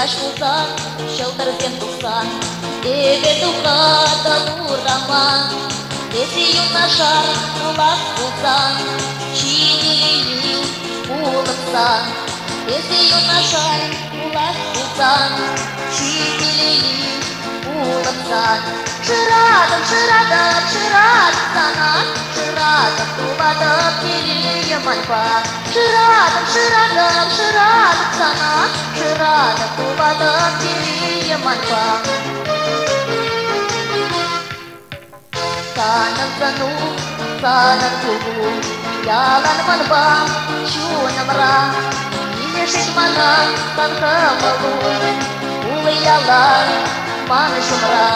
Качнулса, шылдырген тулса, Тебе духа да нурама, Если юнашар улас болса, Чинейін улықса, Если юнашар улас болса, Чинейін улықса, Шырадым, шырадым, шырадым сана, Шырадым, тубадым, келейім айпа, маньба. Шырадым, шырадым, шырадым сана, Шырадым тубадым келие маньба. Санам сану, санам тугу, Ялан манба, чунамра, Ине шекмана, санхамалу, Улы ялан, маны шумра,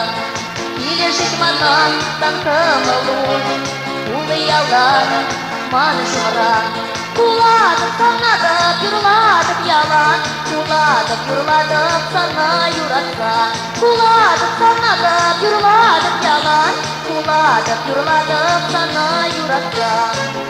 Ине шекмана, санхамалу, Улы ялан, маны шумра. Kuladım kanadım yuruladım yalan Kuladım yuruladım sana yuratsan Kuladım kanadım yuruladım yalan Kuladım yuruladım sana yuratsan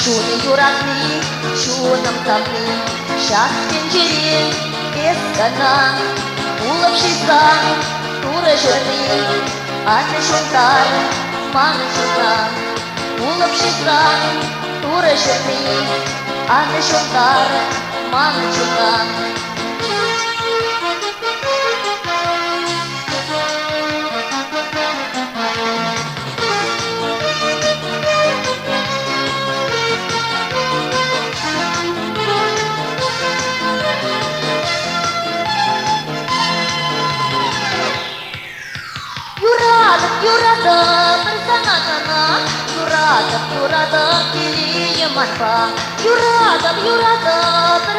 Шуны юратны, шуным тамны, Шах пенжерен, бес гана, Улып шисан, туры жырны, Аны шунтар, маны шунтар, Улып шисан, туры жырны, Аны Yuradın yuradın jurada, jurada, jurada, diliye manfa jurada, yuradın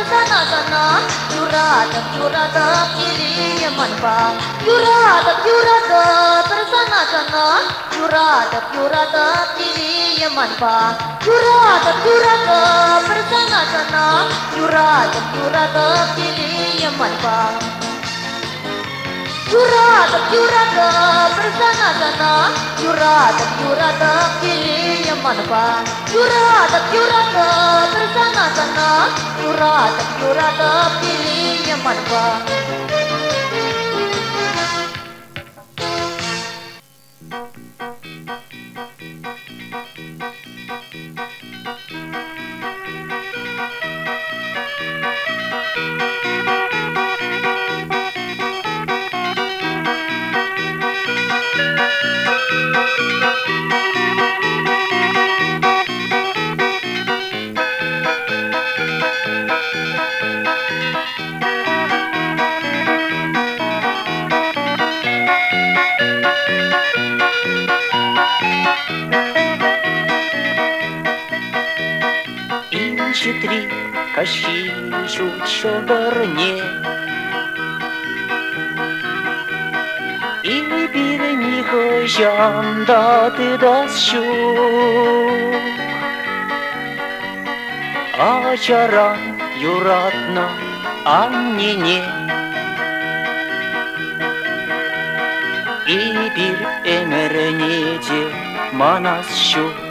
jurada, jurada, jurada, diliye manfa jurada, yuradın jurada, jurada, jurada, diliye manfa jurada, yuradın jurada, jurada, jurada, diliye manfa юрадым, бір сана-сана, Юрадым, юрадым, келие манба. Юрадым, юрадым, бір сана-сана, Юрадым, юрадым, келие кашіжуть чоборні. І біля них жандати дощу. А чара юратна аннене. І бір емернеде манас щук.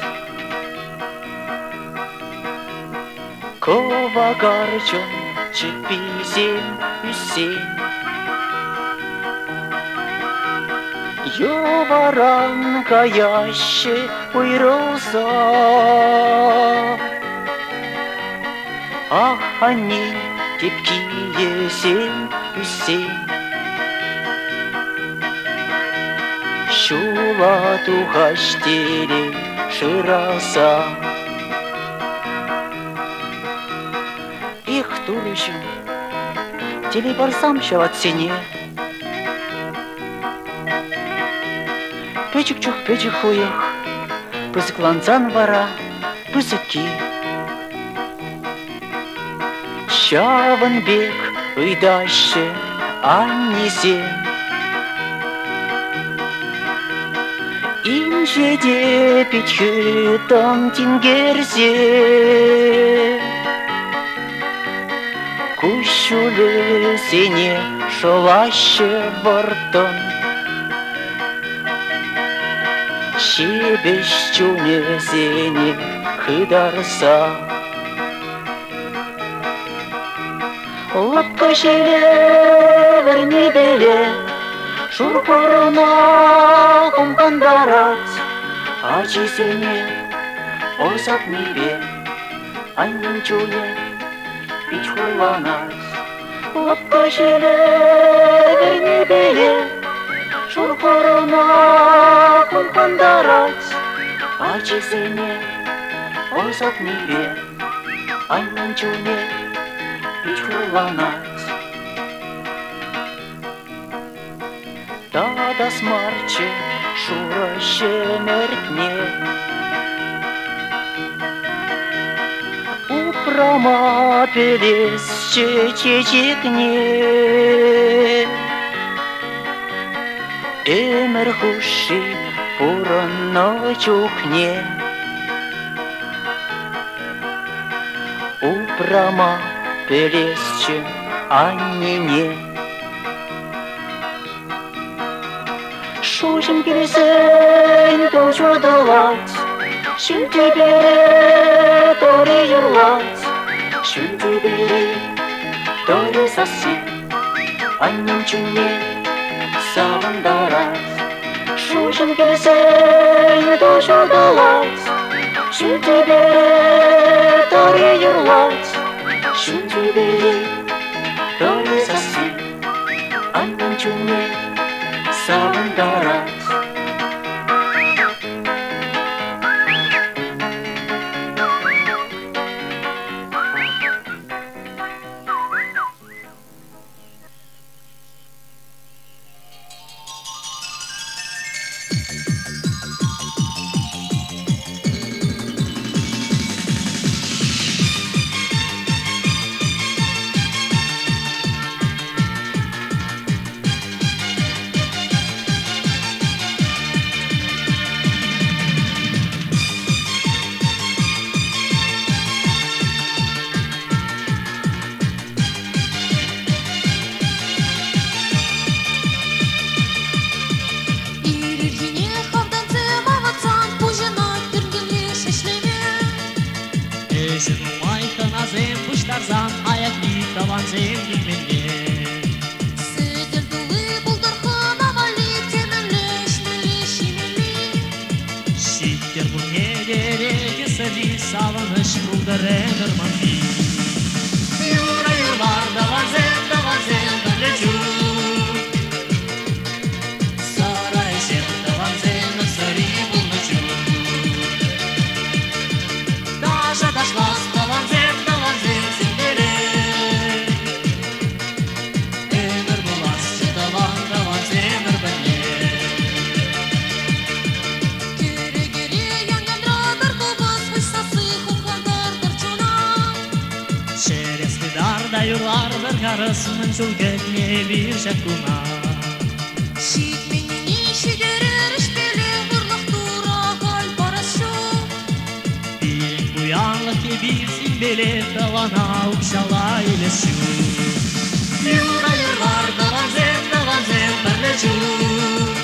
Kova garcıncı bizim Hüseyin Yuvaranka yaşı uyroza Ah hani tepkiyesin Hüseyin Şula tuhaş dili şırasa туловищем, Тілі барсам, що от сине, Печик-чух, печик хуях, пысык ланцан вара, пысыки. Щавын бек, ыйдашы, аннизе. Инжеде печи там тингерзе. чудо сине шуваще бортон. Шебешчу мезене хидарса. Лапка шеле верни беле, Шурпорына кумгандарат, Ачи сене, Орсак мебе, Айнын чуе, Пич хуйланат отқа желігір небеле шолпырына құлпандар ач ачы сене озат мире айнан чуне ичкуланат да да смарче шурыще мертне проматились чечекне Эмер хуши пурно чухне Упрама пересчем аннине Шушим кирсен толчу долать Şimdi bir doğru yıllat 준비를 돌렸었지 안녕 중에 서문 달아 수준 기세에 도셔 달아 준비를 돌려 신준비 شكما شيك مني شجرر اشتلي غرلق دورا قال برشو ديرك بيانك بيزين بلي دوانا وكشالاي لشو يورا يرار دوازين دوازين برلجو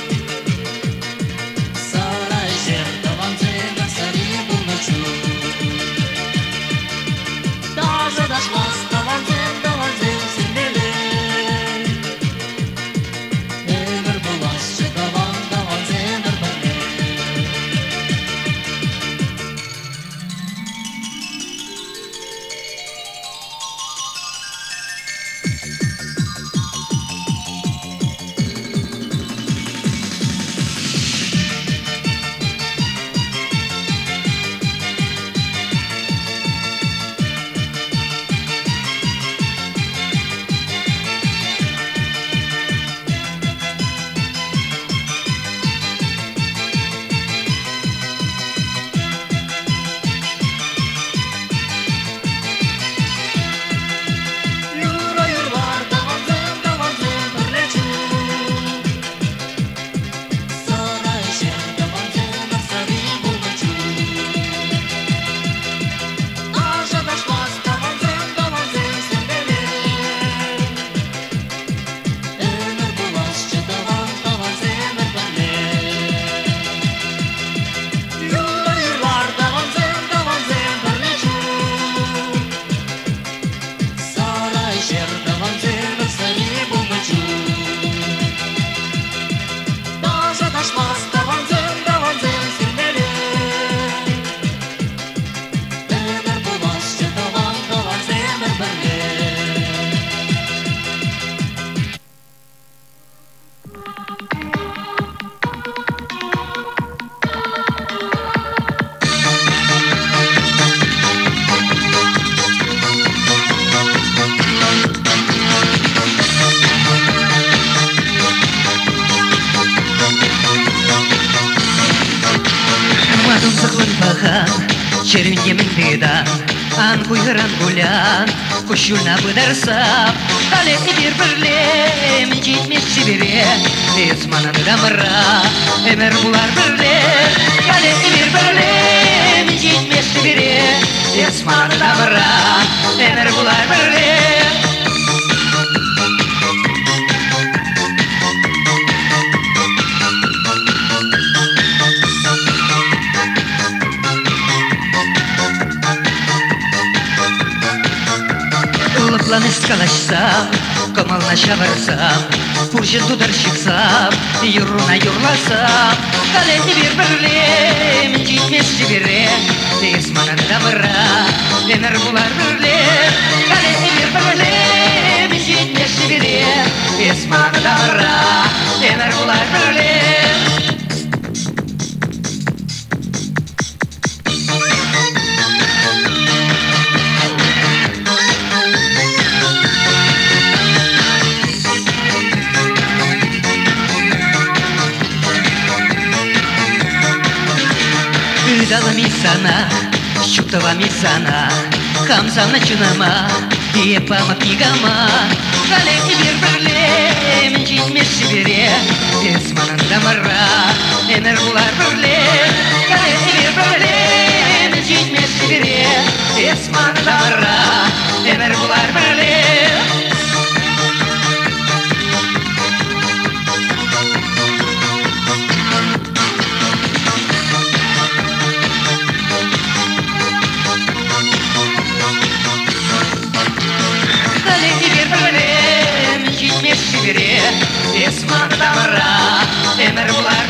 Rangulan Kuşuna bıdarsam Kalemi bir birlem Gitmiş Sibir'e Esmanın damıra Emer bular birlem Kalemi bir birlem Gitmiş Sibir'e Esmanın damıra Emer bular birlem дамыра Эмер булар бирле Улыпланып калашсам, комална шабарсам, Пуржын тудар шықсам, юруна юрласам, Калети бир бірле, мен жетмес жібере, Тез манан дамыра, емір бұлар бірле, Калети бир бірле, мен жетмес жібере, Тез манан дамыра, емір бұлар бірле. Ыдала мисана, щуктова мисана, Камзана чынама, епама кигама, Калеки бир бірле, мен жетмес жібере, Эсманан дамыра, эмер булар бірле, Калеки бир бірле, мен жетмес жібере, Эсманан дамыра, эмер булар бірле. Emre bular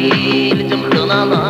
Bütün kınalar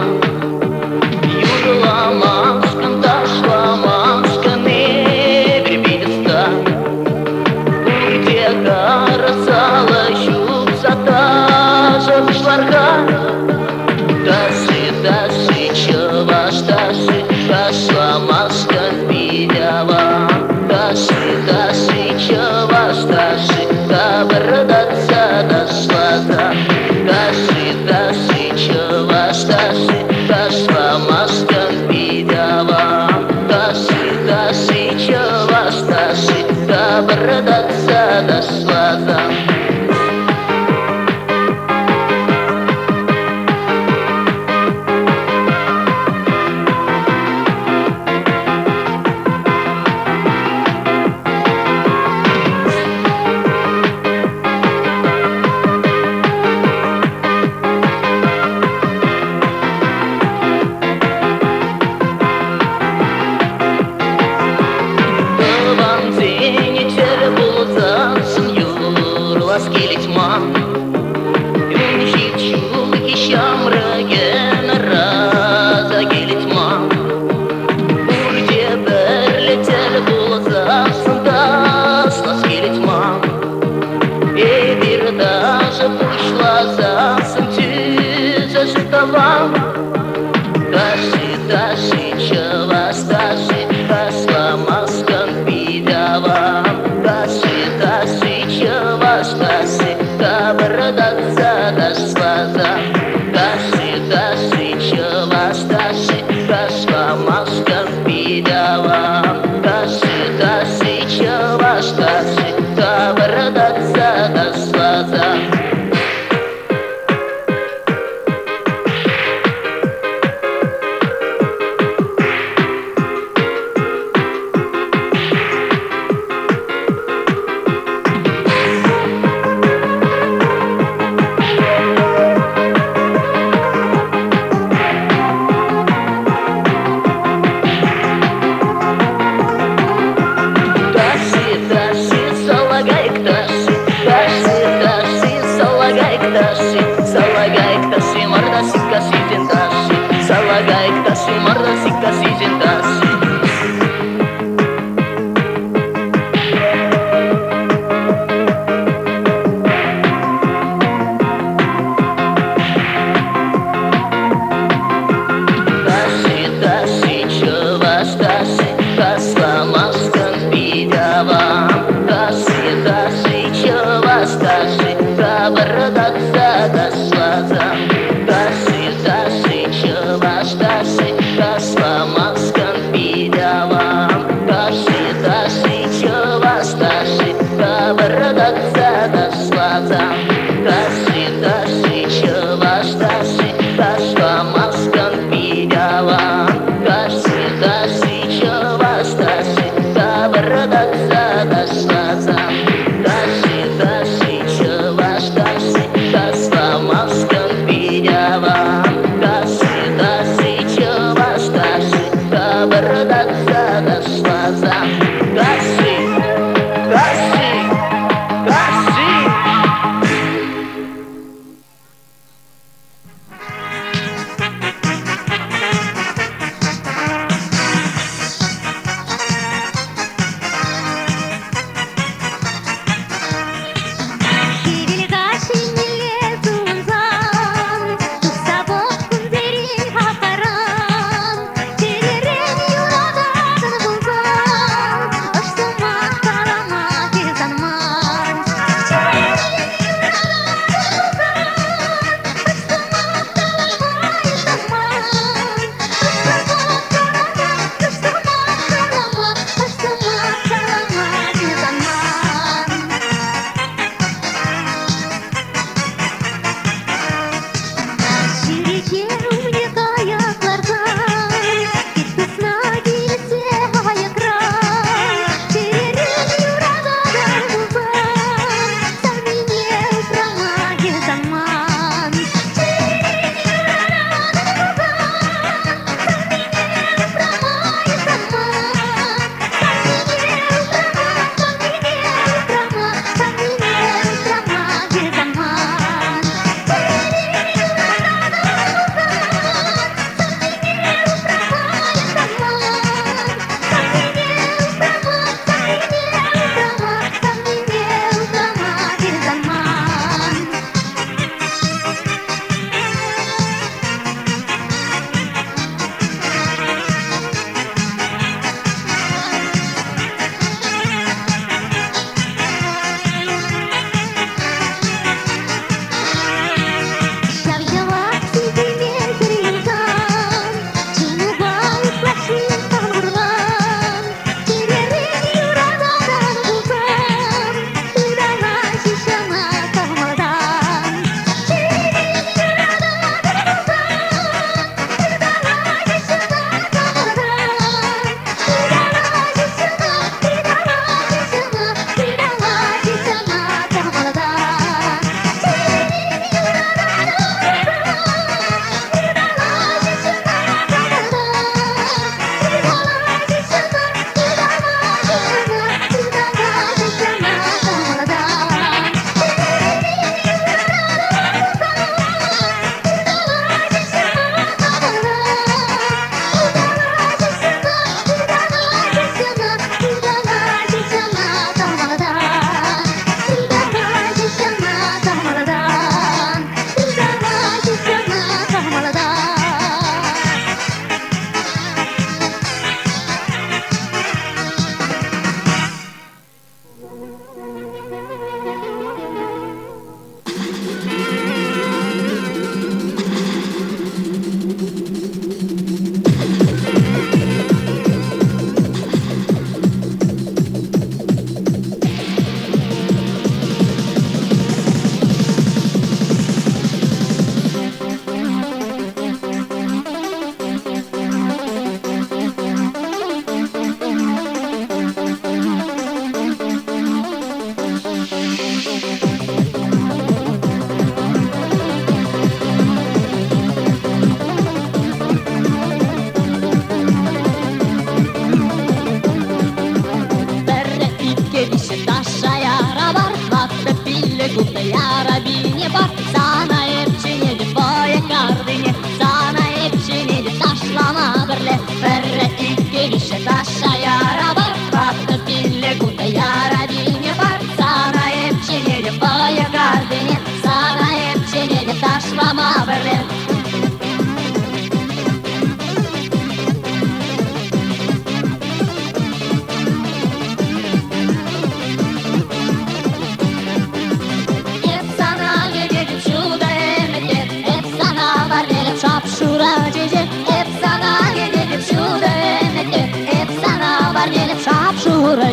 rush.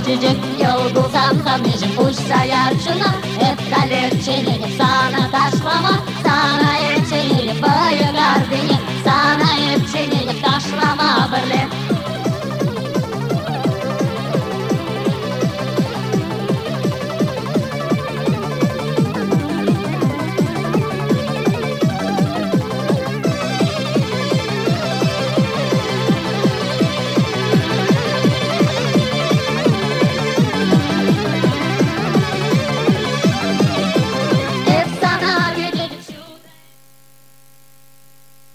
cücük yol bulsam da Uçsa yarçına hep galerçilik sana taşlama